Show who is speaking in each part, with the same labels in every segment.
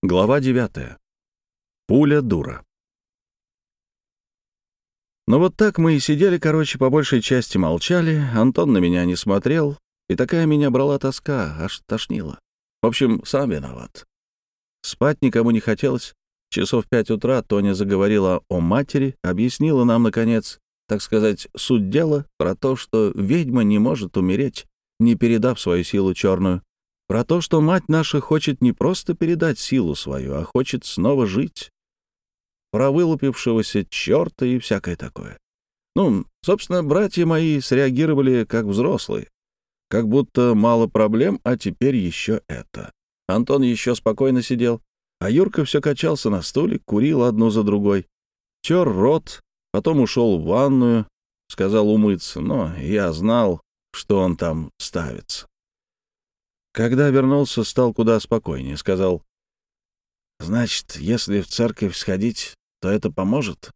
Speaker 1: Глава 9. Пуля дура. Ну вот так мы и сидели, короче, по большей части молчали, Антон на меня не смотрел, и такая меня брала тоска, аж тошнило. В общем, сам виноват. Спать никому не хотелось. Часов в пять утра Тоня заговорила о матери, объяснила нам, наконец, так сказать, суть дела про то, что ведьма не может умереть, не передав свою силу черную, про то, что мать наша хочет не просто передать силу свою, а хочет снова жить. Про вылупившегося черта и всякое такое. Ну, собственно, братья мои среагировали как взрослые. Как будто мало проблем, а теперь еще это. Антон еще спокойно сидел, а Юрка все качался на стуле, курил одну за другой. Тер рот, потом ушел в ванную, сказал умыться, но я знал, что он там ставится. Когда вернулся, стал куда спокойнее. Сказал, «Значит, если в церковь сходить, то это поможет?»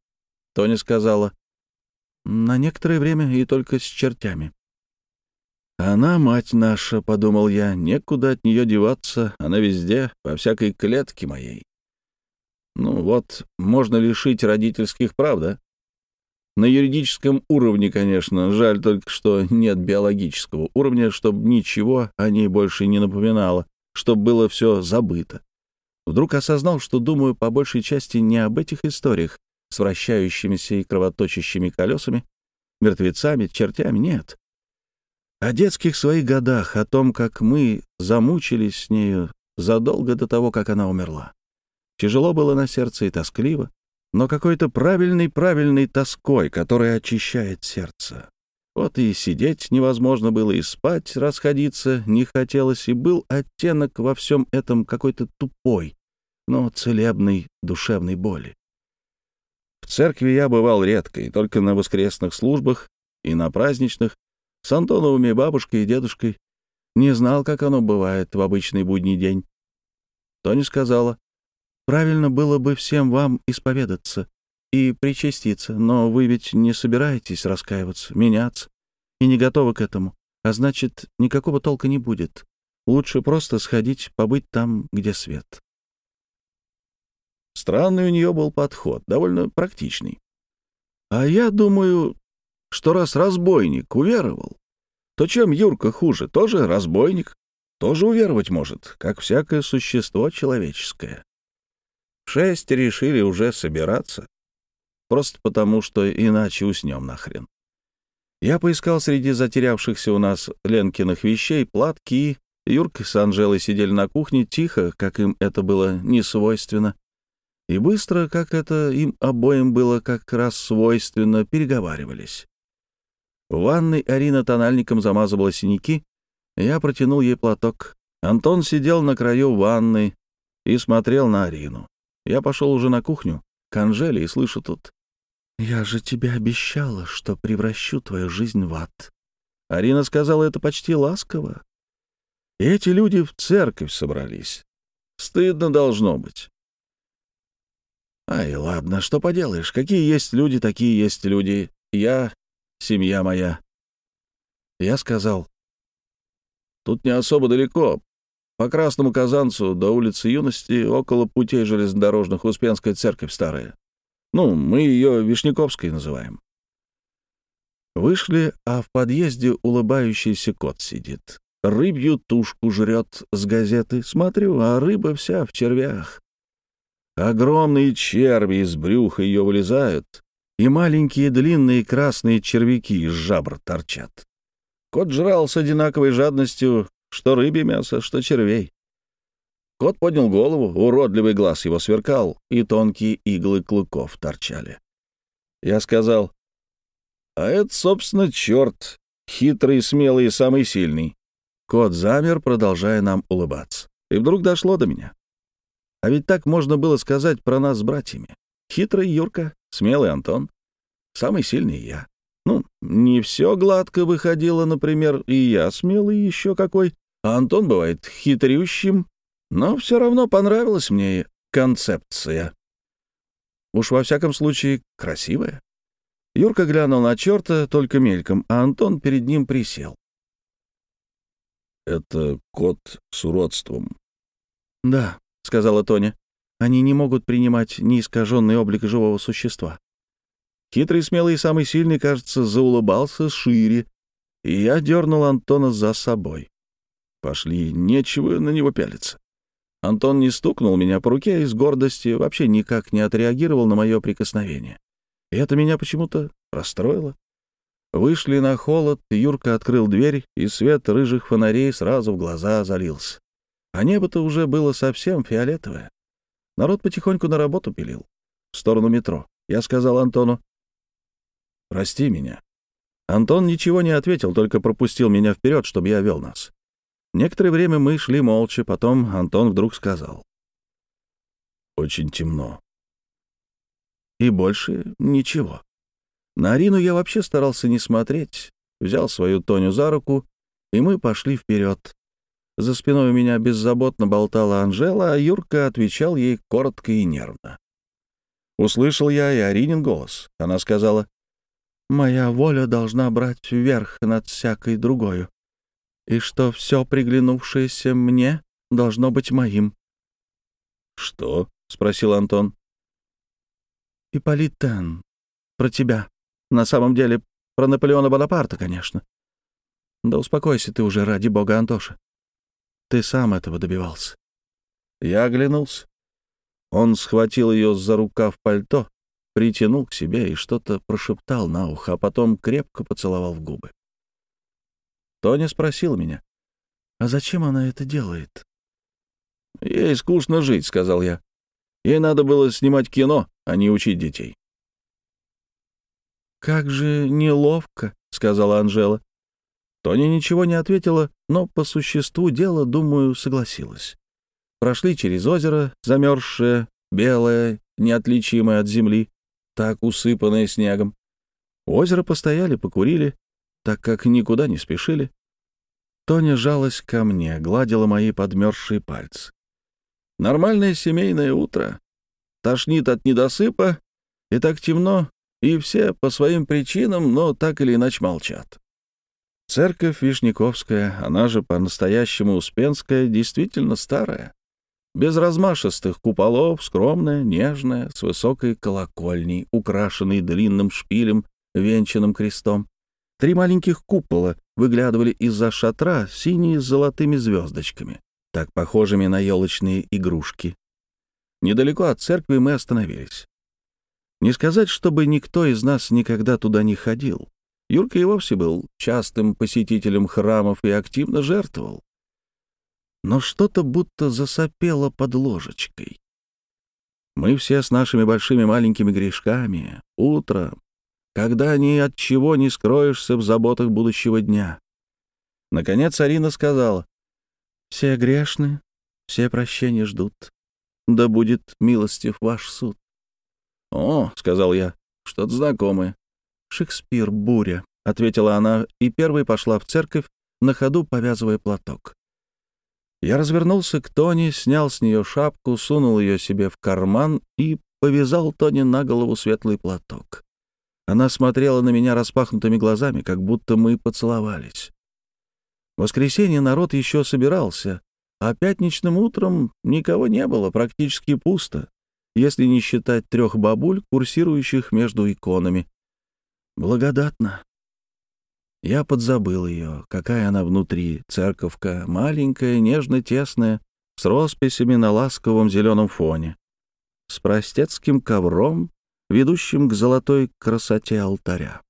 Speaker 1: Тоня сказала, «На некоторое время и только с чертями». «Она, мать наша», — подумал я, — «некуда от нее деваться, она везде, во всякой клетке моей». Ну вот, можно лишить родительских прав, да? На юридическом уровне, конечно, жаль только, что нет биологического уровня, чтобы ничего о ней больше не напоминало, чтобы было все забыто. Вдруг осознал, что думаю по большей части не об этих историях с вращающимися и кровоточащими колесами, мертвецами, чертями, нет. О детских своих годах, о том, как мы замучились с нею задолго до того, как она умерла. Тяжело было на сердце и тоскливо, но какой-то правильной-правильной тоской, которая очищает сердце. Вот и сидеть невозможно было, и спать расходиться не хотелось, и был оттенок во всем этом какой-то тупой, но целебной душевной боли. В церкви я бывал редко, и только на воскресных службах и на праздничных, с Антоновыми бабушкой и дедушкой. Не знал, как оно бывает в обычный будний день. Тоня сказала, Правильно было бы всем вам исповедаться и причаститься, но вы ведь не собираетесь раскаиваться, меняться и не готовы к этому, а значит, никакого толка не будет. Лучше просто сходить, побыть там, где свет. Странный у нее был подход, довольно практичный. А я думаю, что раз разбойник уверовал, то чем Юрка хуже? Тоже разбойник, тоже уверовать может, как всякое существо человеческое шесть решили уже собираться. Просто потому, что иначе уснем нахрен. Я поискал среди затерявшихся у нас Ленкиных вещей платки. Юрка с Анжелой сидели на кухне тихо, как им это было не свойственно. И быстро, как это им обоим было как раз свойственно, переговаривались. В ванной Арина тональником замазывала синяки. Я протянул ей платок. Антон сидел на краю ванны и смотрел на Арину. Я пошел уже на кухню, к Анжеле, и слышу тут. «Я же тебе обещала, что превращу твою жизнь в ад». Арина сказала это почти ласково. И эти люди в церковь собрались. Стыдно должно быть. Ай, ладно, что поделаешь. Какие есть люди, такие есть люди. Я, семья моя. Я сказал, тут не особо далеко. По Красному Казанцу до улицы Юности около путей железнодорожных Успенская церковь старая. Ну, мы ее Вишняковской называем. Вышли, а в подъезде улыбающийся кот сидит. Рыбью тушку жрет с газеты. Смотрю, а рыба вся в червях. Огромные черви из брюха ее вылезают, и маленькие длинные красные червяки из жабр торчат. Кот жрал с одинаковой жадностью что рыбье мясо, что червей. Кот поднял голову, уродливый глаз его сверкал, и тонкие иглы клыков торчали. Я сказал, «А это, собственно, черт, хитрый, смелый и самый сильный». Кот замер, продолжая нам улыбаться. И вдруг дошло до меня. А ведь так можно было сказать про нас с братьями. Хитрый Юрка, смелый Антон, самый сильный я. Ну, не все гладко выходило, например, и я смелый еще какой. А Антон бывает хитрющим, но все равно понравилась мне концепция. Уж во всяком случае красивая. Юрка глянул на черта только мельком, а Антон перед ним присел.
Speaker 2: «Это кот с уродством».
Speaker 1: «Да, — сказала Тоня. «Они не могут принимать неискаженный облик живого существа». Хитрый, смелый и самый сильный, кажется, заулыбался шире, и я дернул Антона за собой. Пошли, нечего на него пялиться. Антон не стукнул меня по руке и с гордости вообще никак не отреагировал на мое прикосновение. И это меня почему-то расстроило. Вышли на холод, Юрка открыл дверь, и свет рыжих фонарей сразу в глаза залился. А небо-то уже было совсем фиолетовое. Народ потихоньку на работу пилил. В сторону метро. Я сказал Антону, «Прости меня». Антон ничего не ответил, только пропустил меня вперед, чтобы я вел нас. Некоторое время мы шли молча, потом Антон вдруг сказал. «Очень темно». И больше ничего. На Арину я вообще старался не смотреть. Взял свою Тоню за руку, и мы пошли вперед. За спиной у меня беззаботно болтала Анжела, а Юрка отвечал ей коротко и нервно. Услышал я и Аринин голос. Она сказала, «Моя воля должна брать вверх над всякой другою и что все приглянувшееся мне должно быть моим. — Что? — спросил Антон. — Ипполит Тен. Про тебя. На самом деле, про Наполеона Бонапарта, конечно. Да успокойся ты уже, ради бога, Антоша. Ты сам этого добивался. Я оглянулся. Он схватил ее за рукав пальто, притянул к себе и что-то прошептал на ухо, а потом крепко поцеловал в губы. Тоня спросила меня, «А зачем она это делает?» «Ей скучно жить», — сказал я. «Ей надо было снимать кино, а не учить детей». «Как же неловко», — сказала Анжела. Тоня ничего не ответила, но по существу дела, думаю, согласилась. Прошли через озеро, замерзшее, белое, неотличимое от земли, так усыпанное снегом. У озера постояли, покурили, так как никуда не спешили. Тоня жалась ко мне, гладила мои подмерзшие пальцы. Нормальное семейное утро. Тошнит от недосыпа, и так темно, и все по своим причинам, но так или иначе молчат. Церковь Вишняковская, она же по-настоящему Успенская, действительно старая. Без размашистых куполов, скромная, нежная, с высокой колокольней, украшенной длинным шпилем, венчанным крестом. Три маленьких купола выглядывали из-за шатра, синие с золотыми звездочками, так похожими на елочные игрушки. Недалеко от церкви мы остановились. Не сказать, чтобы никто из нас никогда туда не ходил. Юрка и вовсе был частым посетителем храмов и активно жертвовал. Но что-то будто засопело под ложечкой. Мы все с нашими большими маленькими грешками, утро, когда ни от чего не скроешься в заботах будущего дня. Наконец Арина сказала, «Все грешны, все прощения ждут. Да будет милостив ваш суд». «О», — сказал я, — «что-то знакомое». «Шекспир, буря», — ответила она и первой пошла в церковь, на ходу повязывая платок. Я развернулся к Тоне, снял с нее шапку, сунул ее себе в карман и повязал Тоне на голову светлый платок. Она смотрела на меня распахнутыми глазами, как будто мы поцеловались. В воскресенье народ еще собирался, а пятничным утром никого не было, практически пусто, если не считать трех бабуль, курсирующих между иконами. Благодатно. Я подзабыл ее, какая она внутри, церковка, маленькая, нежно-тесная, с росписями на ласковом зеленом фоне, с простецким ковром ведущим к золотой красоте алтаря.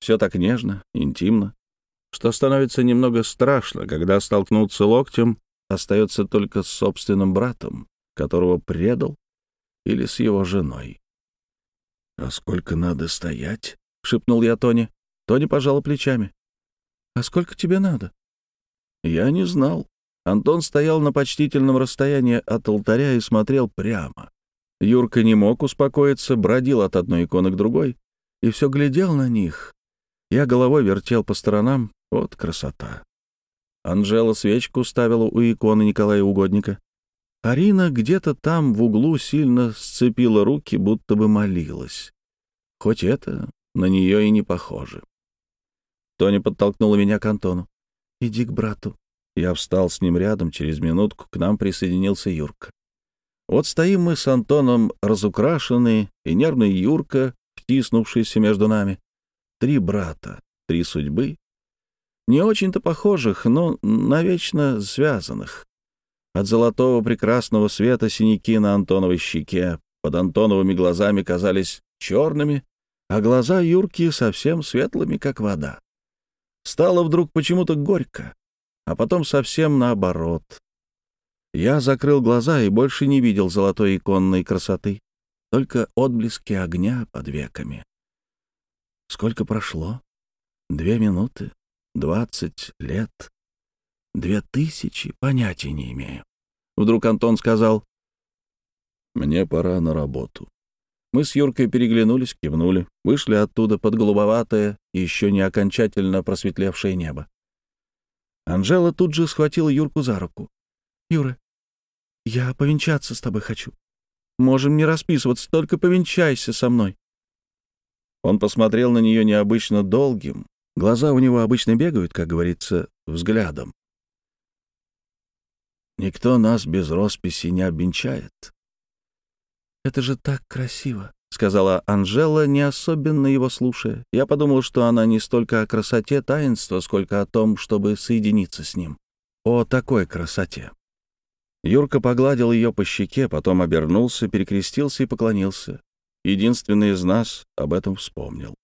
Speaker 1: Все так нежно, интимно, что становится немного страшно, когда столкнуться локтем остается только с собственным братом, которого предал, или с его женой. «А сколько надо стоять?» — шепнул я Тони. Тони пожала плечами. «А сколько тебе надо?» Я не знал. Антон стоял на почтительном расстоянии от алтаря и смотрел прямо. Юрка не мог успокоиться, бродил от одной иконы к другой и все глядел на них. Я головой вертел по сторонам. Вот красота. Анжела свечку ставила у иконы Николая Угодника. Арина где-то там в углу сильно сцепила руки, будто бы молилась. Хоть это на нее и не похоже. Тоня подтолкнула меня к Антону. «Иди к брату. Я встал с ним рядом, через минутку к нам присоединился Юрка. Вот стоим мы с Антоном разукрашенные, и нервный Юрка, втиснувшийся между нами. Три брата, три судьбы. Не очень-то похожих, но навечно связанных. От золотого прекрасного света синяки на Антоновой щеке под Антоновыми глазами казались черными, а глаза Юрки совсем светлыми, как вода. Стало вдруг почему-то горько, а потом совсем наоборот. Я закрыл глаза и больше не видел золотой иконной красоты, только отблески огня под веками. Сколько прошло? Две минуты? Двадцать лет? Две тысячи? Понятия не имею. Вдруг Антон сказал, «Мне пора на работу». Мы с Юркой переглянулись, кивнули, вышли оттуда под голубоватое еще не окончательно просветлевшее небо. Анжела тут же схватила Юрку за руку. «Юра, я повенчаться с тобой хочу. Можем не расписываться, только повенчайся со мной». Он посмотрел на нее необычно долгим. Глаза у него обычно бегают, как говорится, взглядом. «Никто нас без росписи не обвенчает». «Это же так красиво», — сказала Анжела, не особенно его слушая. Я подумал, что она не столько о красоте таинства, сколько о том, чтобы соединиться с ним. О такой красоте. Юрка погладил ее по щеке, потом обернулся, перекрестился и поклонился. Единственный из нас об этом вспомнил.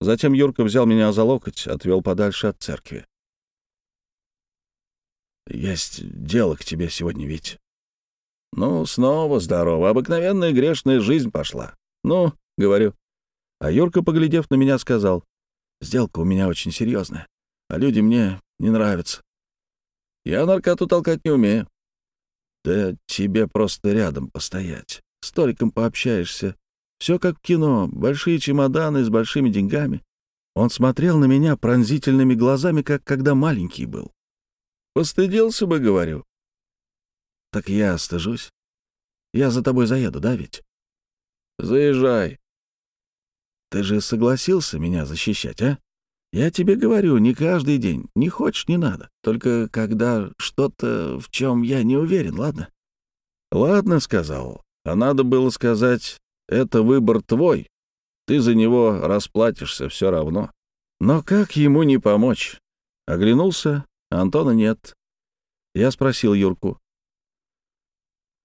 Speaker 1: Затем Юрка взял меня за локоть, отвел подальше от церкви. «Есть дело к тебе сегодня, Вить». «Ну, снова здорово. Обыкновенная грешная жизнь пошла. Ну, — говорю». А Юрка, поглядев на меня, сказал, «Сделка у меня очень серьезная, а люди мне не нравятся. Я наркоту толкать не умею. Да тебе просто рядом постоять. С Толиком пообщаешься. Все как в кино. Большие чемоданы с большими деньгами. Он смотрел на меня пронзительными глазами, как когда маленький был. Постыдился бы, говорю. Так я стыжусь. Я за тобой заеду, да ведь? Заезжай. Ты же согласился меня защищать, а? Я тебе говорю, не каждый день. Не хочешь, не надо. Только когда что-то, в чем я не уверен, ладно? Ладно, сказал. А надо было сказать, это выбор твой. Ты за него расплатишься все равно. Но как ему не помочь? Оглянулся, Антона нет. Я спросил Юрку.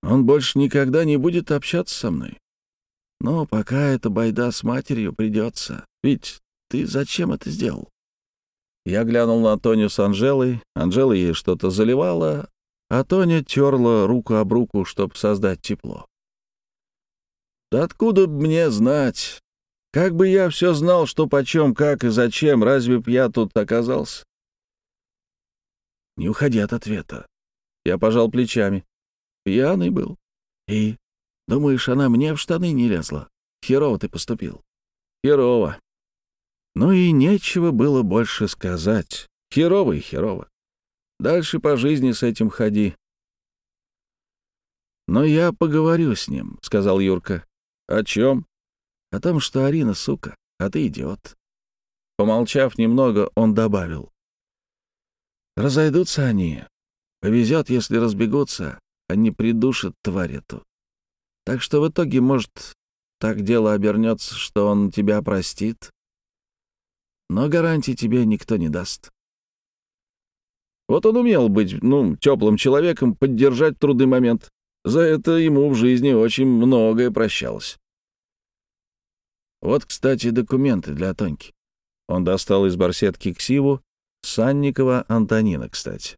Speaker 1: Он больше никогда не будет общаться со мной. Но пока эта байда с матерью придется. Ведь ты зачем это сделал?» Я глянул на Тоню с Анжелой. Анжела ей что-то заливала, а Тоня терла руку об руку, чтобы создать тепло. «Да откуда мне знать? Как бы я все знал, что почем, как и зачем, разве б я тут оказался?» «Не уходи от ответа». Я пожал плечами. Пьяный был. «И? Думаешь, она мне в штаны не лезла? Херово ты поступил». «Херово. Ну и нечего было больше сказать. Херово и херово. Дальше по жизни с этим ходи. «Но я поговорю с ним», — сказал Юрка. «О чем?» «О том, что Арина сука, а ты идиот». Помолчав немного, он добавил. «Разойдутся они. Повезет, если разбегутся, они придушат тварь эту. Так что в итоге, может, так дело обернется, что он тебя простит, но гарантий тебе никто не даст. Вот он умел быть, ну, теплым человеком, поддержать трудный момент. За это ему в жизни очень многое прощалось. Вот, кстати, документы для Тоньки. Он достал из барсетки ксиву Санникова Антонина, кстати.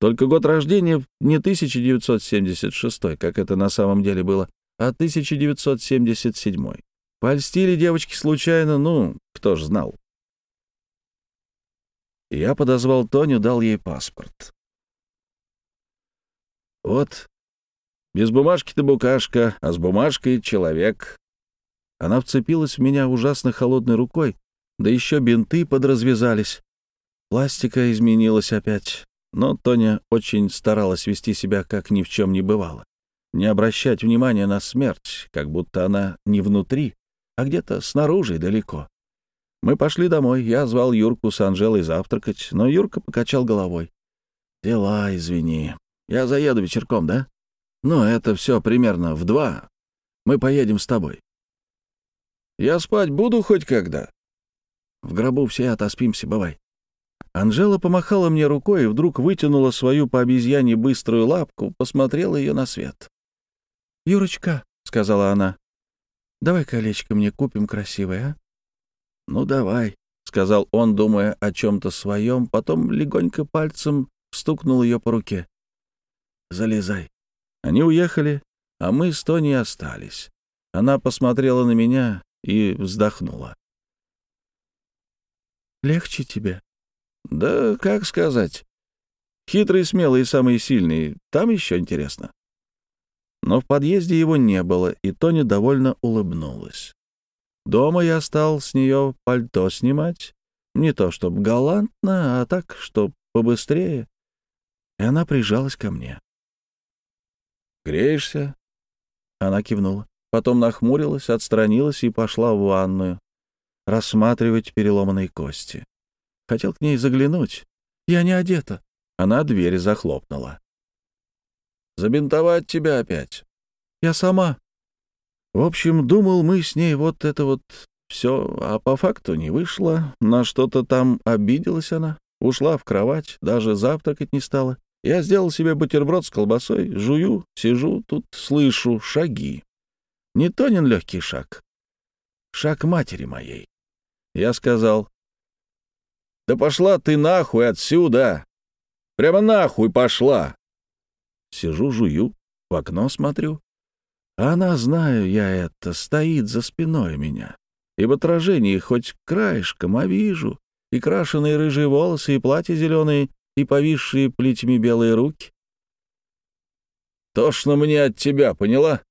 Speaker 1: Только год рождения не 1976, как это на самом деле было, а 1977. Польстили девочки случайно, ну, кто ж знал. Я подозвал Тоню, дал ей паспорт. Вот, без бумажки ты букашка, а с бумажкой — человек. Она вцепилась в меня ужасно холодной рукой, да еще бинты подразвязались. Пластика изменилась опять, но Тоня очень старалась вести себя, как ни в чем не бывало. Не обращать внимания на смерть, как будто она не внутри, а где-то снаружи далеко. Мы пошли домой. Я звал Юрку с Анжелой завтракать, но Юрка покачал головой. Дела, извини. Я заеду вечерком, да? Ну, это все примерно в два. Мы поедем с тобой. Я спать буду хоть когда. В гробу все отоспимся, бывай. Анжела помахала мне рукой и вдруг вытянула свою по обезьяне быструю лапку, посмотрела ее на свет. «Юрочка», — сказала она, — «давай колечко мне купим красивое, а?» «Ну, давай», — сказал он, думая о чем-то своем, потом легонько пальцем стукнул ее по руке. «Залезай». Они уехали, а мы с Тони остались. Она посмотрела на меня и вздохнула. «Легче тебе?» Да, как сказать. Хитрый, смелый и самый сильный. Там еще интересно. Но в подъезде его не было, и Тоня довольно улыбнулась. Дома я стал с нее пальто снимать. Не то чтобы галантно, а так, чтоб побыстрее. И она прижалась ко мне. «Греешься?» Она кивнула. Потом нахмурилась, отстранилась и пошла в ванную рассматривать переломанные кости. Хотел к ней заглянуть. Я не одета. Она дверь захлопнула. «Забинтовать тебя опять?» «Я сама». В общем, думал, мы с ней вот это вот все, а по факту не вышло. На что-то там обиделась она. Ушла в кровать, даже завтракать не стала. Я сделал себе бутерброд с колбасой, жую, сижу, тут слышу шаги. Не Тонин легкий шаг. Шаг матери моей. Я сказал, да пошла ты нахуй отсюда! Прямо нахуй пошла!» Сижу, жую, в окно смотрю. Она, знаю я это, стоит за спиной меня. И в отражении хоть краешком, а вижу. И крашеные рыжие волосы, и платье зеленые, и повисшие плетьми белые руки. Тошно мне от тебя, поняла?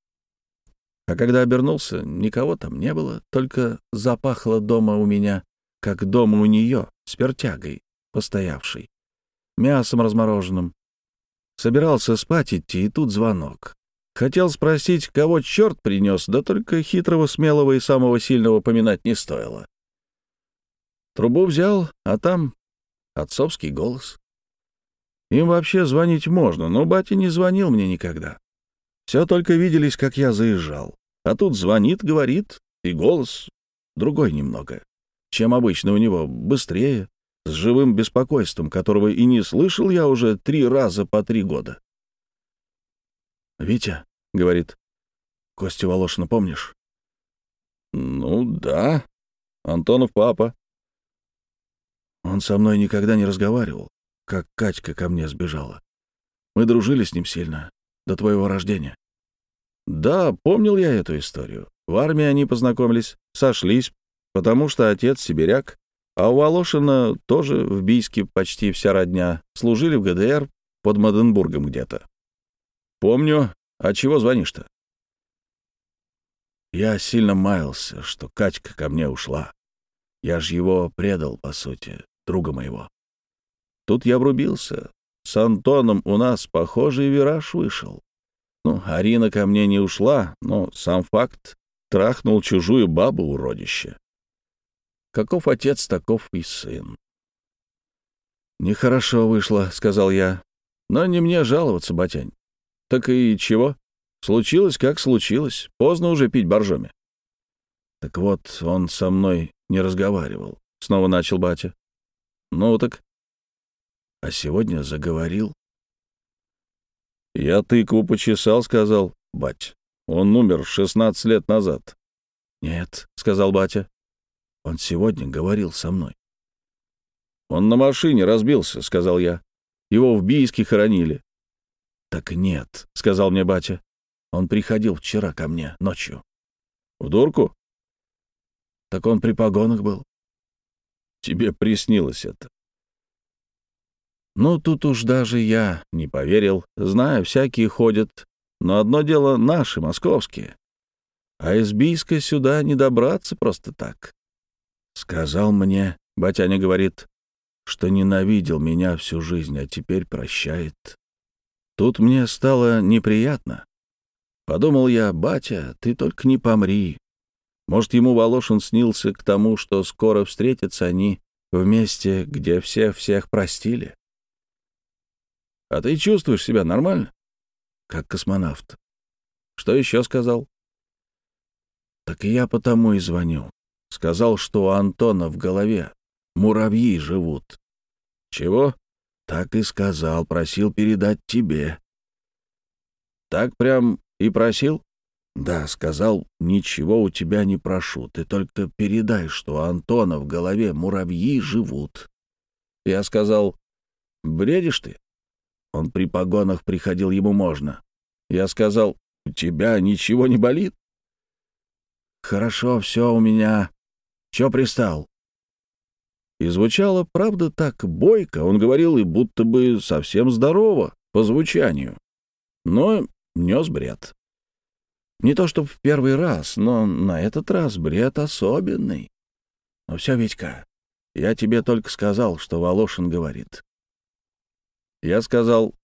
Speaker 1: А когда обернулся, никого там не было, только запахло дома у меня, как дома у нее, с пертягой, постоявшей, мясом размороженным. Собирался спать идти, и тут звонок. Хотел спросить, кого черт принес, да только хитрого, смелого и самого сильного поминать не стоило. Трубу взял, а там отцовский голос. Им вообще звонить можно, но батя не звонил мне никогда. Все только виделись, как я заезжал. А тут звонит, говорит, и голос другой немного чем обычно у него, быстрее, с живым беспокойством, которого и не слышал я уже три раза по три года. «Витя», — говорит, — «Костю Волошина помнишь?» «Ну, да. Антонов папа». Он со мной никогда не разговаривал, как Катька ко мне сбежала. Мы дружили с ним сильно, до твоего рождения. Да, помнил я эту историю. В армии они познакомились, сошлись, потому что отец сибиряк, а у Волошина тоже в Бийске почти вся родня, служили в ГДР под Маденбургом где-то. Помню. А чего звонишь-то? Я сильно маялся, что Катька ко мне ушла. Я ж его предал, по сути, друга моего. Тут я врубился. С Антоном у нас похожий вираж вышел. Ну, Арина ко мне не ушла, но сам факт трахнул чужую бабу уродище. Каков отец, таков и сын. «Нехорошо вышло», — сказал я. «Но не мне жаловаться, батянь. Так и чего? Случилось, как случилось. Поздно уже пить боржоми». «Так вот, он со мной не разговаривал», — снова начал батя. «Ну так...» «А сегодня заговорил». «Я тыкву почесал», — сказал бать. «Он умер 16 лет назад». «Нет», — сказал батя. Он сегодня говорил со мной. «Он на машине разбился», — сказал я. «Его в Бийске хоронили». «Так нет», — сказал мне батя. «Он приходил вчера ко мне ночью». «В дурку?» «Так он при погонах был». «Тебе приснилось это». Ну, тут уж даже я не поверил. Знаю, всякие ходят. Но одно дело наши, московские. А из Бийска сюда не добраться просто так. Сказал мне, батяня говорит, что ненавидел меня всю жизнь, а теперь прощает. Тут мне стало неприятно. Подумал я, батя, ты только не помри. Может, ему Волошин снился к тому, что скоро встретятся они в месте, где все всех простили. А ты чувствуешь себя нормально? Как космонавт. Что еще сказал? Так я потому и звоню. Сказал, что у Антона в голове муравьи живут. Чего? Так и сказал, просил передать тебе. Так прям и просил? Да, сказал, ничего у тебя не прошу, ты только передай, что у Антона в голове муравьи живут. Я сказал, бредишь ты? Он при погонах приходил, ему можно. Я сказал, у тебя ничего не болит? Хорошо, все у меня. Че пристал? И звучало, правда, так бойко. Он говорил и будто бы совсем здорово по звучанию. Но нес бред. Не то чтобы в первый раз, но на этот раз бред особенный. Но все, Витька, я тебе только сказал, что Волошин говорит. Я сказал,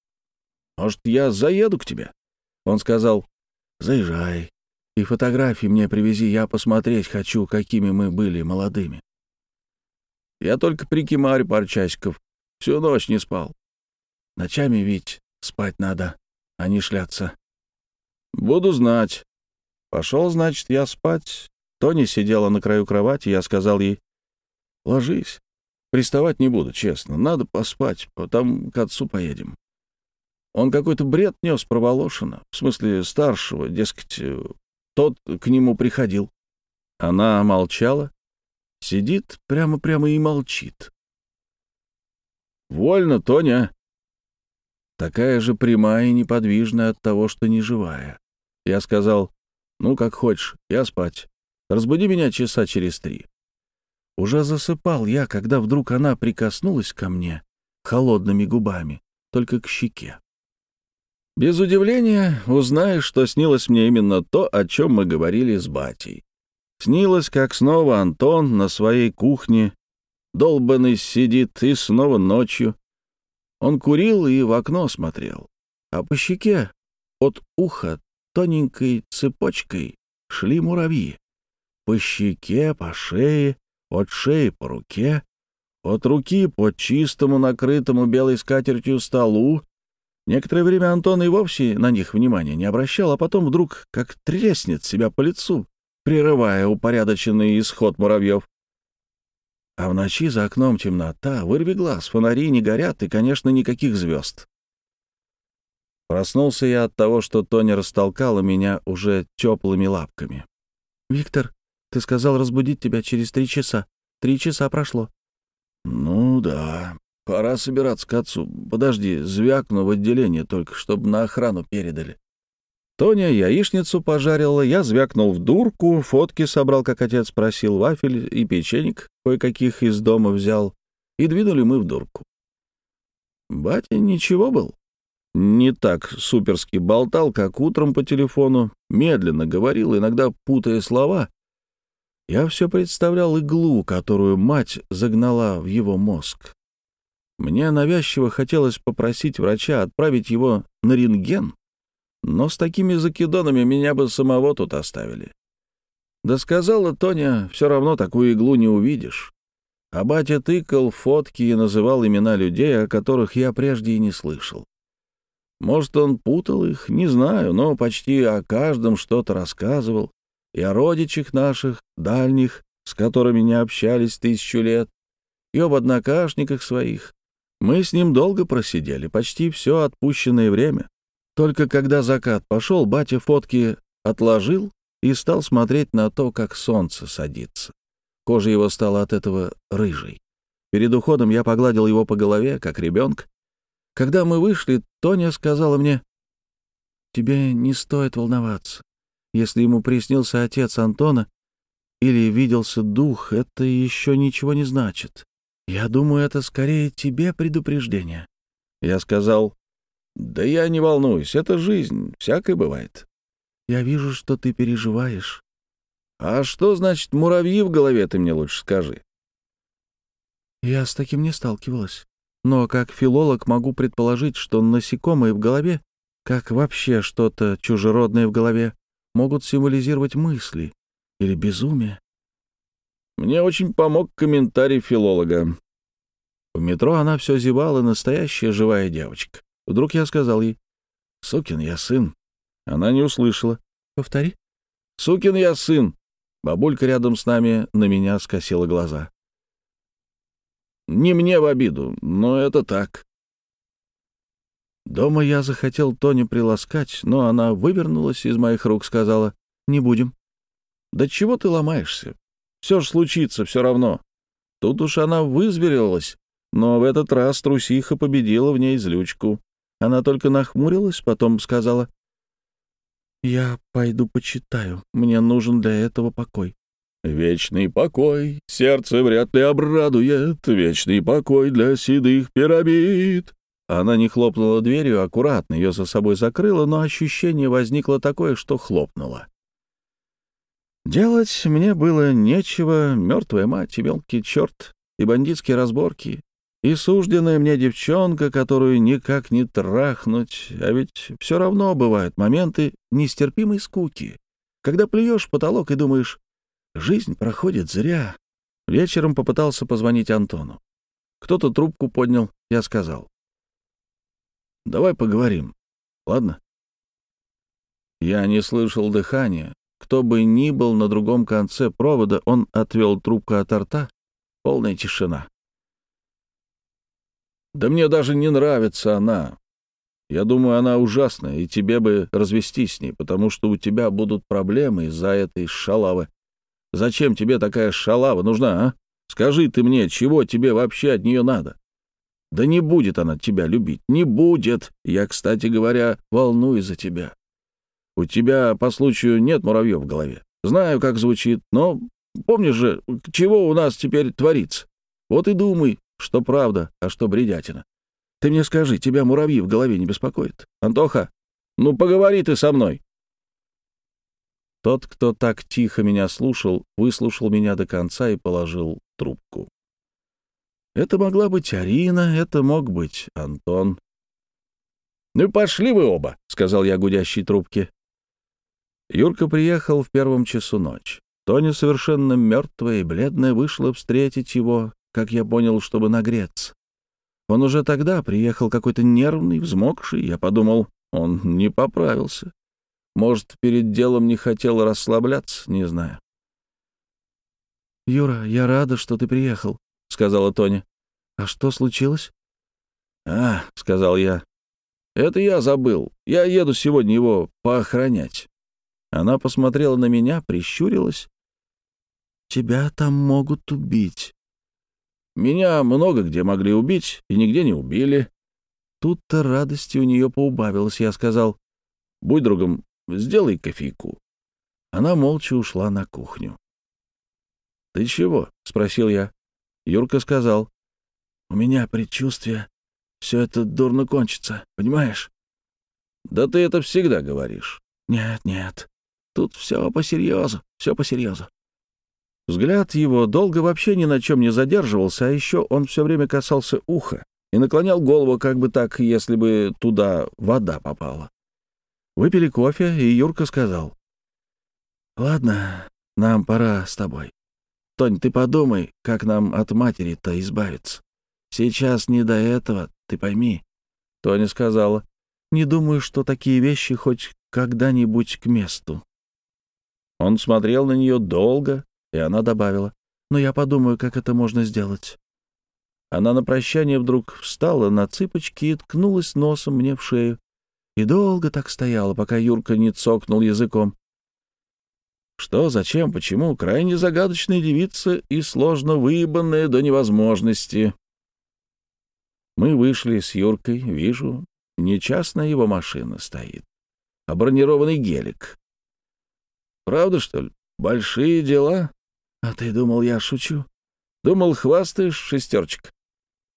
Speaker 1: может, я заеду к тебе? Он сказал, заезжай. И фотографии мне привези, я посмотреть хочу, какими мы были молодыми. Я только прикимарю пару часиков. Всю ночь не спал. Ночами ведь спать надо, а не шляться. Буду знать. Пошел, значит, я спать. Тони сидела на краю кровати, я сказал ей, ложись. Приставать не буду, честно. Надо поспать, потом к отцу поедем. Он какой-то бред нес про Волошина, в смысле старшего, дескать, тот к нему приходил. Она молчала, сидит прямо-прямо и молчит. «Вольно, Тоня!» Такая же прямая и неподвижная от того, что не живая. Я сказал, «Ну, как хочешь, я спать. Разбуди меня часа через три». Уже засыпал я, когда вдруг она прикоснулась ко мне холодными губами, только к щеке. Без удивления узнаешь, что снилось мне именно то, о чем мы говорили с батей. Снилось, как снова Антон на своей кухне, долбанный сидит, и снова ночью. Он курил и в окно смотрел, а по щеке от уха тоненькой цепочкой шли муравьи. По щеке, по шее, от шеи по руке, от руки по чистому накрытому белой скатертью столу, Некоторое время Антон и вовсе на них внимания не обращал, а потом вдруг как треснет себя по лицу, прерывая упорядоченный исход муравьев. А в ночи за окном темнота, вырви глаз, фонари не горят и, конечно, никаких звезд. Проснулся я от того, что Тоня растолкала меня уже теплыми лапками. «Виктор, ты сказал разбудить тебя через три часа. Три часа прошло». «Ну да», Пора собираться к отцу. Подожди, звякну в отделение только, чтобы на охрану передали. Тоня яичницу пожарила, я звякнул в дурку, фотки собрал, как отец просил, вафель и печенек кое-каких из дома взял, и двинули мы в дурку. Батя ничего был. Не так суперски болтал, как утром по телефону, медленно говорил, иногда путая слова. Я все представлял иглу, которую мать загнала в его мозг. Мне навязчиво хотелось попросить врача отправить его на рентген, но с такими закидонами меня бы самого тут оставили. Да сказала Тоня, все равно такую иглу не увидишь. А батя тыкал фотки и называл имена людей, о которых я прежде и не слышал. Может, он путал их, не знаю, но почти о каждом что-то рассказывал. И о родичах наших, дальних, с которыми не общались тысячу лет, и об однокашниках своих, мы с ним долго просидели, почти все отпущенное время. Только когда закат пошел, батя фотки отложил и стал смотреть на то, как солнце садится. Кожа его стала от этого рыжей. Перед уходом я погладил его по голове, как ребенка. Когда мы вышли, Тоня сказала мне, «Тебе не стоит волноваться. Если ему приснился отец Антона или виделся дух, это еще ничего не значит. «Я думаю, это скорее тебе предупреждение». Я сказал, «Да я не волнуюсь, это жизнь, всякое бывает». «Я вижу, что ты переживаешь». «А что значит муравьи в голове, ты мне лучше скажи?» «Я с таким не сталкивалась. Но как филолог могу предположить, что насекомые в голове, как вообще что-то чужеродное в голове, могут символизировать мысли или безумие. Мне очень помог комментарий филолога. В метро она все зевала, настоящая живая девочка. Вдруг я сказал ей, «Сукин я сын». Она не услышала. «Повтори». «Сукин я сын». Бабулька рядом с нами на меня скосила глаза. «Не мне в обиду, но это так». Дома я захотел Тони приласкать, но она вывернулась из моих рук, сказала, «Не будем». «Да чего ты ломаешься? Все ж случится все равно». Тут уж она вызверилась, но в этот раз трусиха победила в ней злючку. Она только нахмурилась, потом сказала, «Я пойду почитаю. Мне нужен для этого покой». «Вечный покой сердце вряд ли обрадует, вечный покой для седых пирамид». Она не хлопнула дверью, аккуратно ее за собой закрыла, но ощущение возникло такое, что хлопнула. Делать мне было нечего, мертвая мать и мелкий черт, и бандитские разборки, и сужденная мне девчонка, которую никак не трахнуть, а ведь все равно бывают моменты нестерпимой скуки, когда плюешь в потолок и думаешь, жизнь проходит зря. Вечером попытался позвонить Антону. Кто-то трубку поднял, я сказал. «Давай поговорим, ладно?» Я не слышал дыхания. Кто бы ни был на другом конце провода, он отвел трубку от рта. Полная тишина. Да мне даже не нравится она. Я думаю, она ужасная, и тебе бы развестись с ней, потому что у тебя будут проблемы из-за этой шалавы. Зачем тебе такая шалава нужна, а? Скажи ты мне, чего тебе вообще от нее надо? Да не будет она тебя любить, не будет. Я, кстати говоря, волнуюсь за тебя. У тебя, по случаю, нет муравьев в голове. Знаю, как звучит, но помнишь же, чего у нас теперь творится? Вот и думай, что правда, а что бредятина. Ты мне скажи, тебя муравьи в голове не беспокоят? Антоха, ну поговори ты со мной. Тот, кто так тихо меня слушал, выслушал меня до конца и положил трубку. Это могла быть Арина, это мог быть Антон. «Ну пошли вы оба», — сказал я гудящей трубке. Юрка приехал в первом часу ночи. Тоня совершенно мертвая и бледная вышла встретить его, как я понял, чтобы нагреться. Он уже тогда приехал какой-то нервный, взмокший. Я подумал, он не поправился. Может, перед делом не хотел расслабляться, не знаю. «Юра, я рада, что ты приехал», — сказала Тоня. «А что случилось?» «А», — сказал я, — «это я забыл. Я еду сегодня его поохранять». Она посмотрела на меня, прищурилась. «Тебя там могут убить». Меня много где могли убить, и нигде не убили. Тут-то радости у нее поубавилось. Я сказал, будь другом, сделай кофейку. Она молча ушла на кухню. «Ты чего?» — спросил я. Юрка сказал, «У меня предчувствие, все это дурно кончится, понимаешь?» «Да ты это всегда говоришь». «Нет, нет, тут все по-серьезу, все по-серьезу. Взгляд его долго вообще ни на чем не задерживался, а еще он все время касался уха и наклонял голову как бы так, если бы туда вода попала. Выпили кофе, и Юрка сказал. «Ладно, нам пора с тобой. Тонь, ты подумай, как нам от матери-то избавиться. Сейчас не до этого, ты пойми». Тоня сказала. «Не думаю, что такие вещи хоть когда-нибудь к месту». Он смотрел на нее долго, и она добавила, «Но я подумаю, как это можно сделать». Она на прощание вдруг встала на цыпочки и ткнулась носом мне в шею. И долго так стояла, пока Юрка не цокнул языком. Что, зачем, почему? Крайне загадочная девица и сложно выебанная до невозможности. Мы вышли с Юркой, вижу, не частная его машина стоит, а бронированный гелик. Правда, что ли? Большие дела? «А ты думал, я шучу? Думал, хвастаешь, шестерчик?»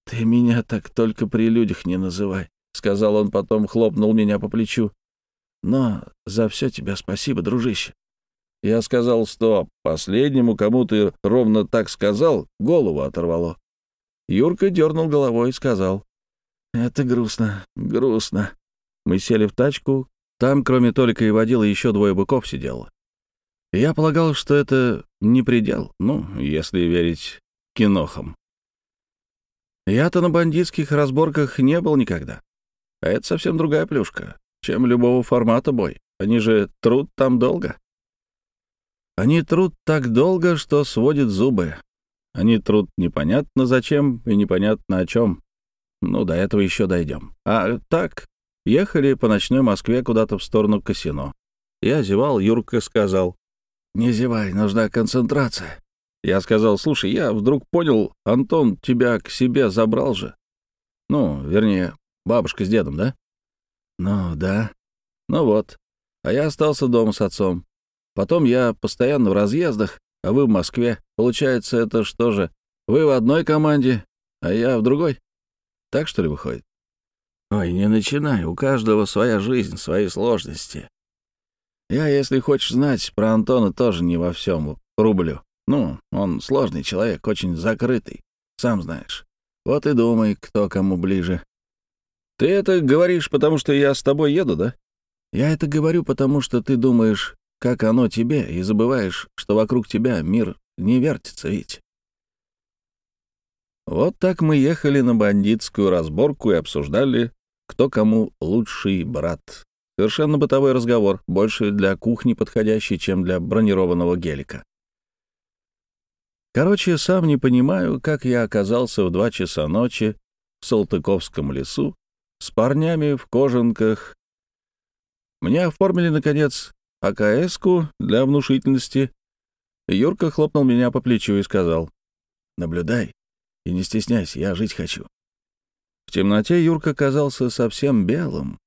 Speaker 1: «Ты меня так только при людях не называй», — сказал он, потом хлопнул меня по плечу. «Но за все тебя спасибо, дружище». Я сказал, стоп, последнему, кому ты ровно так сказал, голову оторвало. Юрка дернул головой и сказал, «Это грустно, грустно». Мы сели в тачку, там, кроме Толика и водила, еще двое быков сидело. Я полагал, что это не предел, ну, если верить кинохам. Я-то на бандитских разборках не был никогда. А это совсем другая плюшка, чем любого формата бой. Они же труд там долго. Они труд так долго, что сводит зубы. Они труд непонятно зачем и непонятно о чем. Ну, до этого еще дойдем. А так, ехали по ночной Москве куда-то в сторону казино. Я зевал, Юрка сказал. «Не зевай, нужна концентрация». Я сказал, слушай, я вдруг понял, Антон тебя к себе забрал же. Ну, вернее, бабушка с дедом, да? Ну, да. Ну вот. А я остался дома с отцом. Потом я постоянно в разъездах, а вы в Москве. Получается, это что же, вы в одной команде, а я в другой? Так что ли выходит? Ой, не начинай, у каждого своя жизнь, свои сложности. Я, если хочешь знать, про Антона тоже не во всем рублю. Ну, он сложный человек, очень закрытый, сам знаешь. Вот и думай, кто кому ближе. Ты это говоришь, потому что я с тобой еду, да? Я это говорю, потому что ты думаешь, как оно тебе, и забываешь, что вокруг тебя мир не вертится ведь. Вот так мы ехали на бандитскую разборку и обсуждали, кто кому лучший брат. Совершенно бытовой разговор, больше для кухни подходящий, чем для бронированного гелика. Короче, сам не понимаю, как я оказался в два часа ночи в Салтыковском лесу с парнями в кожанках. Мне оформили, наконец, АКС-ку для внушительности. Юрка хлопнул меня по плечу и сказал, «Наблюдай и не стесняйся, я жить хочу». В темноте Юрка казался совсем белым,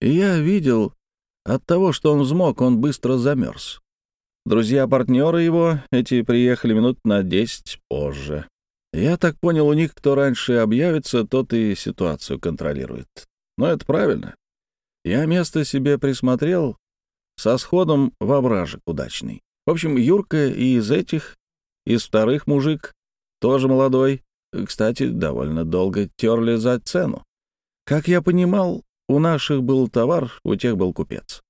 Speaker 1: я видел, от того, что он взмок, он быстро замерз. Друзья-партнеры его, эти приехали минут на десять позже. Я так понял, у них кто раньше объявится, тот и ситуацию контролирует. Но это правильно. Я место себе присмотрел со сходом в ображек удачный. В общем, Юрка и из этих, из вторых мужик, тоже молодой, кстати, довольно долго терли за цену. Как я понимал, у наших был товар, у тех был купец.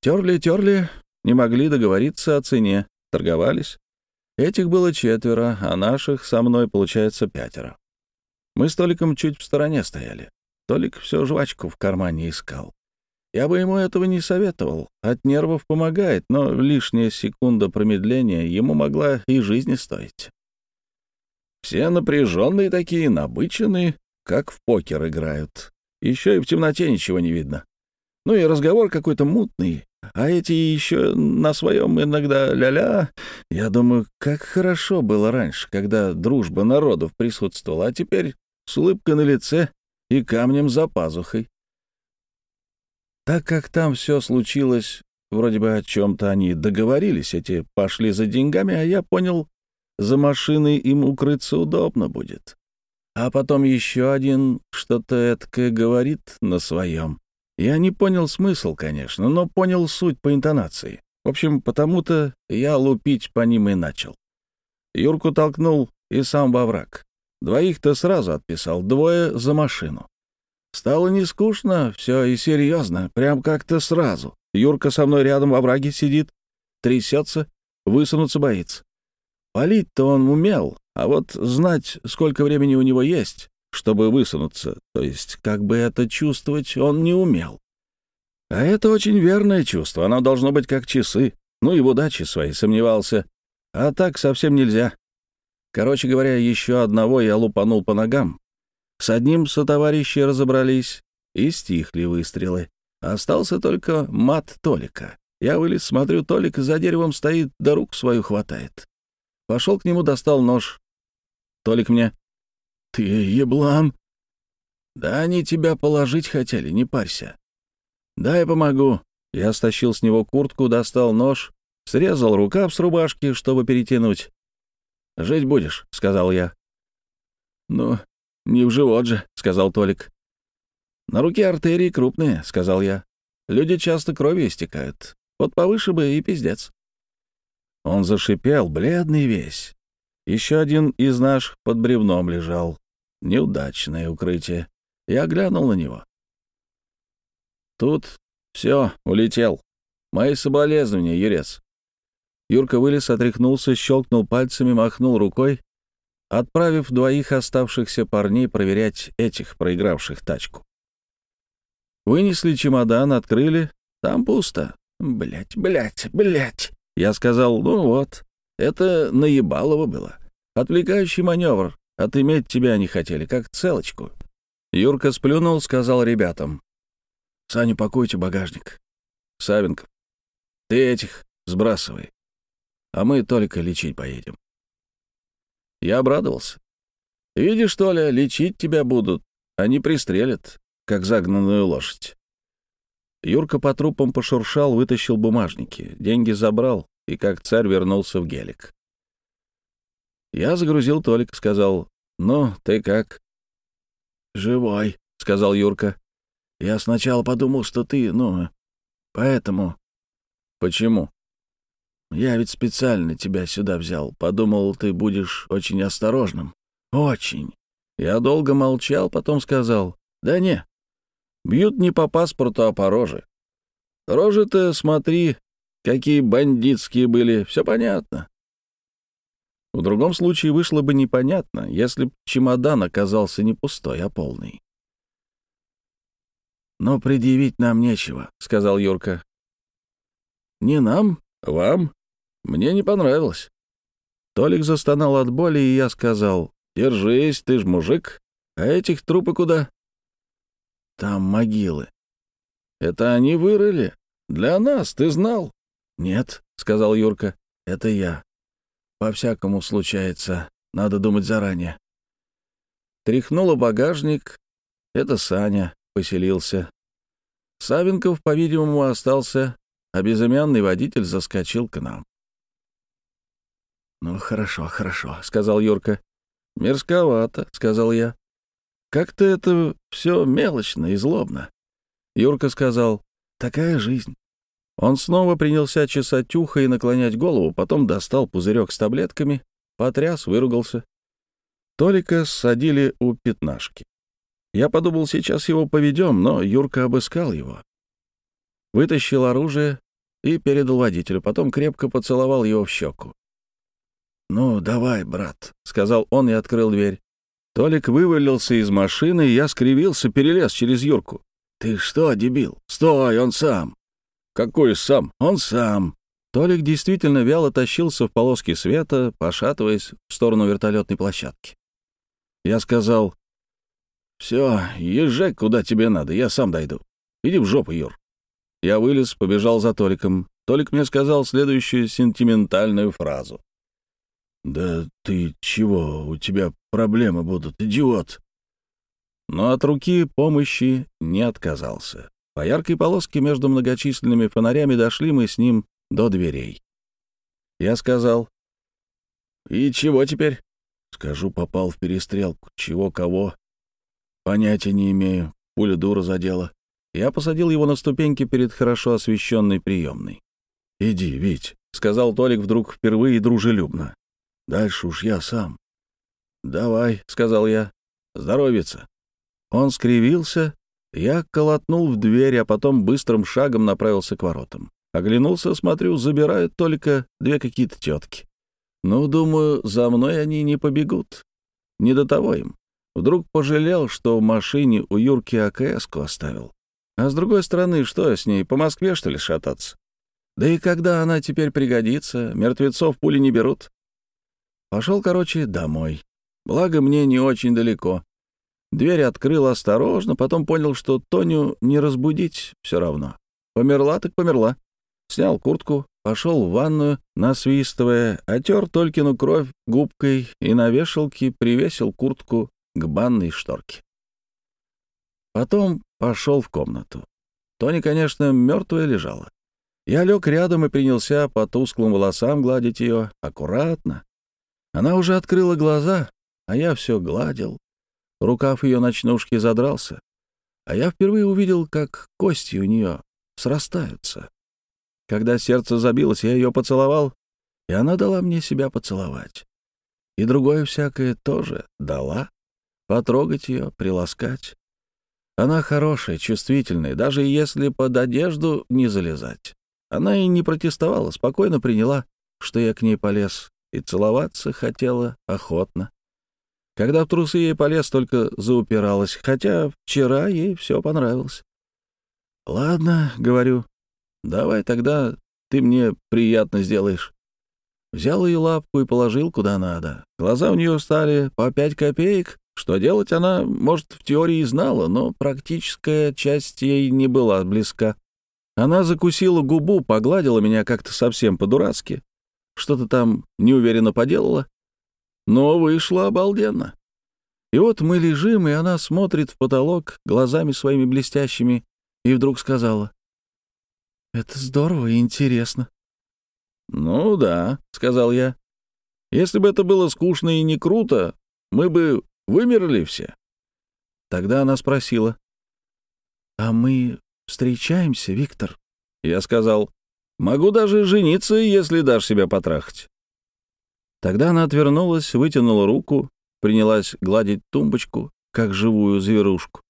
Speaker 1: Терли-терли, не могли договориться о цене, торговались. Этих было четверо, а наших со мной, получается, пятеро. Мы с Толиком чуть в стороне стояли. Толик все жвачку в кармане искал. Я бы ему этого не советовал. От нервов помогает, но лишняя секунда промедления ему могла и жизни стоить. Все напряженные такие, набыченные, как в покер играют. Еще и в темноте ничего не видно. Ну и разговор какой-то мутный. А эти еще на своем иногда ля-ля. Я думаю, как хорошо было раньше, когда дружба народов присутствовала, а теперь с улыбкой на лице и камнем за пазухой. Так как там все случилось, вроде бы о чем-то они договорились, эти пошли за деньгами, а я понял, за машиной им укрыться удобно будет. А потом еще один что-то эткое говорит на своем. Я не понял смысл, конечно, но понял суть по интонации. В общем, потому-то я лупить по ним и начал. Юрку толкнул и сам во враг. Двоих-то сразу отписал, двое за машину. Стало не скучно, все и серьезно, прям как-то сразу. Юрка со мной рядом во враге сидит, трясется, высунуться боится. Палить-то он умел, а вот знать, сколько времени у него есть, чтобы высунуться, то есть как бы это чувствовать, он не умел. А это очень верное чувство, оно должно быть как часы. Ну и в удаче своей сомневался. А так совсем нельзя. Короче говоря, еще одного я лупанул по ногам. С одним сотоварищи разобрались, и стихли выстрелы. Остался только мат Толика. Я вылез, смотрю, Толик за деревом стоит, да рук свою хватает. Пошел к нему, достал нож. Толик мне. «Ты еблан!» «Да они тебя положить хотели, не парься». «Да, я помогу». Я стащил с него куртку, достал нож, срезал рукав с рубашки, чтобы перетянуть. «Жить будешь», — сказал я. «Ну, не в живот же», — сказал Толик. «На руке артерии крупные», — сказал я. «Люди часто кровью истекают. Вот повыше бы и пиздец». Он зашипел, бледный весь. Еще один из наших под бревном лежал. Неудачное укрытие. Я глянул на него. Тут все, улетел. Мои соболезнования, Юрец. Юрка вылез, отряхнулся, щелкнул пальцами, махнул рукой, отправив двоих оставшихся парней проверять этих, проигравших тачку. Вынесли чемодан, открыли. Там пусто. Блять, блять, блять. Я сказал, ну вот, это наебалово было. Отвлекающий маневр. Отыметь тебя не хотели, как целочку. Юрка сплюнул, сказал ребятам. «Саня, пакуйте багажник. Савенков, ты этих сбрасывай, а мы только лечить поедем». Я обрадовался. «Видишь, что ли, лечить тебя будут, они пристрелят, как загнанную лошадь». Юрка по трупам пошуршал, вытащил бумажники, деньги забрал и как царь вернулся в гелик. Я загрузил Толик, сказал, «Ну, ты как?» «Живой», — сказал Юрка. «Я сначала подумал, что ты, ну, поэтому...» «Почему?» «Я ведь специально тебя сюда взял. Подумал, ты будешь очень осторожным. Очень». Я долго молчал, потом сказал, «Да не, бьют не по паспорту, а по роже. Рожи-то, смотри, какие бандитские были, все понятно. В другом случае вышло бы непонятно, если б чемодан оказался не пустой, а полный. «Но предъявить нам нечего», — сказал Юрка. «Не нам, вам. Мне не понравилось». Толик застонал от боли, и я сказал, «Держись, ты ж мужик. А этих трупы куда?» «Там могилы». «Это они вырыли? Для нас, ты знал?» «Нет», — сказал Юрка, — «это я. По-всякому случается. Надо думать заранее. Тряхнула багажник. Это Саня поселился. Савенков, по-видимому, остался, а безымянный водитель заскочил к нам. «Ну, хорошо, хорошо», — сказал Юрка. «Мерзковато», — сказал я. «Как-то это все мелочно и злобно». Юрка сказал, «Такая жизнь. Он снова принялся чесать ухо и наклонять голову, потом достал пузырек с таблетками, потряс, выругался. Толика садили у пятнашки. Я подумал, сейчас его поведем, но Юрка обыскал его. Вытащил оружие и передал водителю, потом крепко поцеловал его в щеку. «Ну, давай, брат», — сказал он и открыл дверь. Толик вывалился из машины, и я скривился, перелез через Юрку. «Ты что, дебил? Стой, он сам!» «Какой сам? Он сам!» Толик действительно вяло тащился в полоски света, пошатываясь в сторону вертолетной площадки. Я сказал, «Все, езжай, куда тебе надо, я сам дойду. Иди в жопу, Юр». Я вылез, побежал за Толиком. Толик мне сказал следующую сентиментальную фразу. «Да ты чего, у тебя проблемы будут, идиот!» Но от руки помощи не отказался. По яркой полоске между многочисленными фонарями дошли мы с ним до дверей. Я сказал, «И чего теперь?» Скажу, попал в перестрелку. Чего, кого? Понятия не имею. Пуля дура задела. Я посадил его на ступеньки перед хорошо освещенной приемной. «Иди, Вить», — сказал Толик вдруг впервые дружелюбно. «Дальше уж я сам». «Давай», — сказал я. «Здоровится». Он скривился я колотнул в дверь, а потом быстрым шагом направился к воротам. Оглянулся, смотрю, забирают только две какие-то тетки. Ну, думаю, за мной они не побегут. Не до того им. Вдруг пожалел, что в машине у Юрки АКС-ку оставил. А с другой стороны, что с ней, по Москве, что ли, шататься? Да и когда она теперь пригодится, мертвецов пули не берут. Пошел, короче, домой. Благо, мне не очень далеко. Дверь открыл осторожно, потом понял, что Тоню не разбудить все равно. Померла так померла. Снял куртку, пошел в ванную, насвистывая, отер Толькину кровь губкой и на вешалке привесил куртку к банной шторке. Потом пошел в комнату. Тони, конечно, мертвая лежала. Я лег рядом и принялся по тусклым волосам гладить ее аккуратно. Она уже открыла глаза, а я все гладил, Рукав ее ночнушки задрался, а я впервые увидел, как кости у нее срастаются. Когда сердце забилось, я ее поцеловал, и она дала мне себя поцеловать. И другое всякое тоже дала. Потрогать ее, приласкать. Она хорошая, чувствительная, даже если под одежду не залезать. Она и не протестовала, спокойно приняла, что я к ней полез, и целоваться хотела охотно. Когда в трусы ей полез, только заупиралась, хотя вчера ей все понравилось. «Ладно», — говорю, — «давай тогда ты мне приятно сделаешь». Взял ее лапку и положил куда надо. Глаза у нее стали по пять копеек. Что делать она, может, в теории знала, но практическая часть ей не была близка. Она закусила губу, погладила меня как-то совсем по-дурацки. Что-то там неуверенно поделала, но вышло обалденно. И вот мы лежим, и она смотрит в потолок глазами своими блестящими, и вдруг сказала, «Это здорово и интересно». «Ну да», — сказал я. «Если бы это было скучно и не круто, мы бы вымерли все». Тогда она спросила, «А мы встречаемся, Виктор?» Я сказал, «Могу даже жениться, если дашь себя потрахать». Тогда она отвернулась, вытянула руку, принялась гладить тумбочку, как живую зверушку.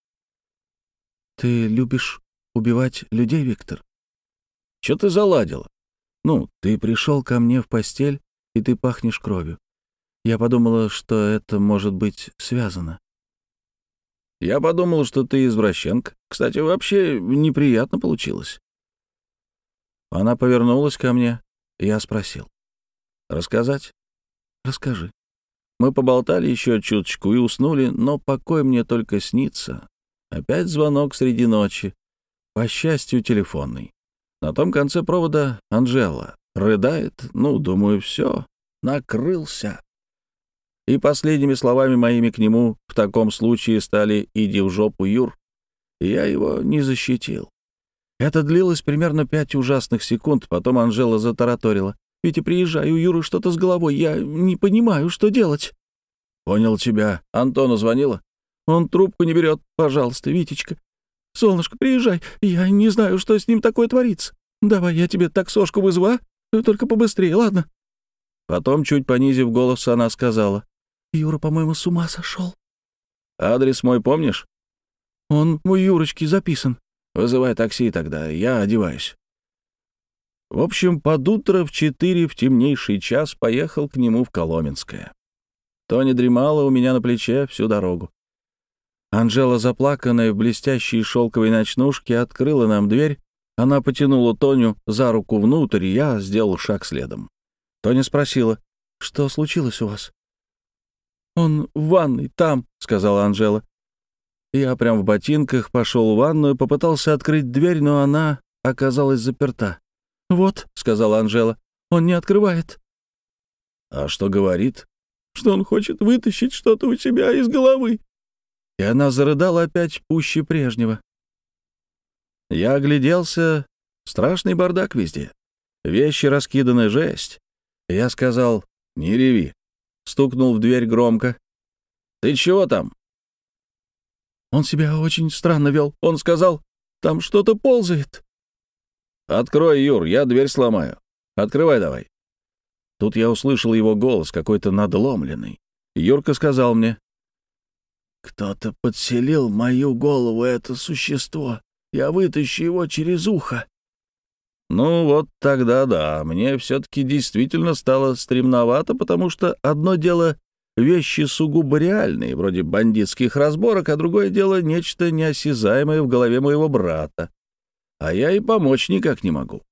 Speaker 1: «Ты любишь убивать людей, Виктор?» «Чё ты заладила?» «Ну, ты пришел ко мне в постель, и ты пахнешь кровью. Я подумала, что это может быть связано. Я подумал, что ты извращенка. Кстати, вообще неприятно получилось. Она повернулась ко мне. Я спросил. «Рассказать?» «Расскажи». Мы поболтали еще чуточку и уснули, но покой мне только снится. Опять звонок среди ночи. По счастью, телефонный. На том конце провода Анжела. Рыдает. Ну, думаю, все. Накрылся. И последними словами моими к нему в таком случае стали «иди в жопу, Юр». Я его не защитил. Это длилось примерно пять ужасных секунд, потом Анжела затараторила. «Витя, приезжай, у Юры что-то с головой, я не понимаю, что делать». «Понял тебя. Антону звонила?» «Он трубку не берет. Пожалуйста, Витечка. Солнышко, приезжай. Я не знаю, что с ним такое творится. Давай я тебе таксошку вызову, а? Только побыстрее, ладно?» Потом, чуть понизив голос, она сказала. Юра, по-моему, с ума сошел. Адрес мой помнишь? Он у Юрочки записан. Вызывай такси тогда, я одеваюсь. В общем, под утро в четыре в темнейший час поехал к нему в Коломенское. Тоня дремала у меня на плече всю дорогу. Анжела, заплаканная в блестящей шелковой ночнушке, открыла нам дверь. Она потянула Тоню за руку внутрь, и я сделал шаг следом. Тоня спросила, что случилось у вас? «Он в ванной, там», — сказала Анжела. Я прям в ботинках пошел в ванную, попытался открыть дверь, но она оказалась заперта. «Вот», — сказала Анжела, — «он не открывает». «А что говорит?» «Что он хочет вытащить что-то у себя из головы». И она зарыдала опять пуще прежнего. Я огляделся. Страшный бардак везде. Вещи раскиданы, жесть. Я сказал, «Не реви стукнул в дверь громко. «Ты чего там?» Он себя очень странно вел. Он сказал, там что-то ползает. «Открой, Юр, я дверь сломаю. Открывай давай». Тут я услышал его голос, какой-то надломленный. Юрка сказал мне, «Кто-то подселил мою голову это существо. Я вытащу его через ухо». Ну вот тогда да, мне все-таки действительно стало стремновато, потому что одно дело вещи сугубо реальные, вроде бандитских разборок, а другое дело нечто неосязаемое в голове моего брата. А я и помочь никак не могу.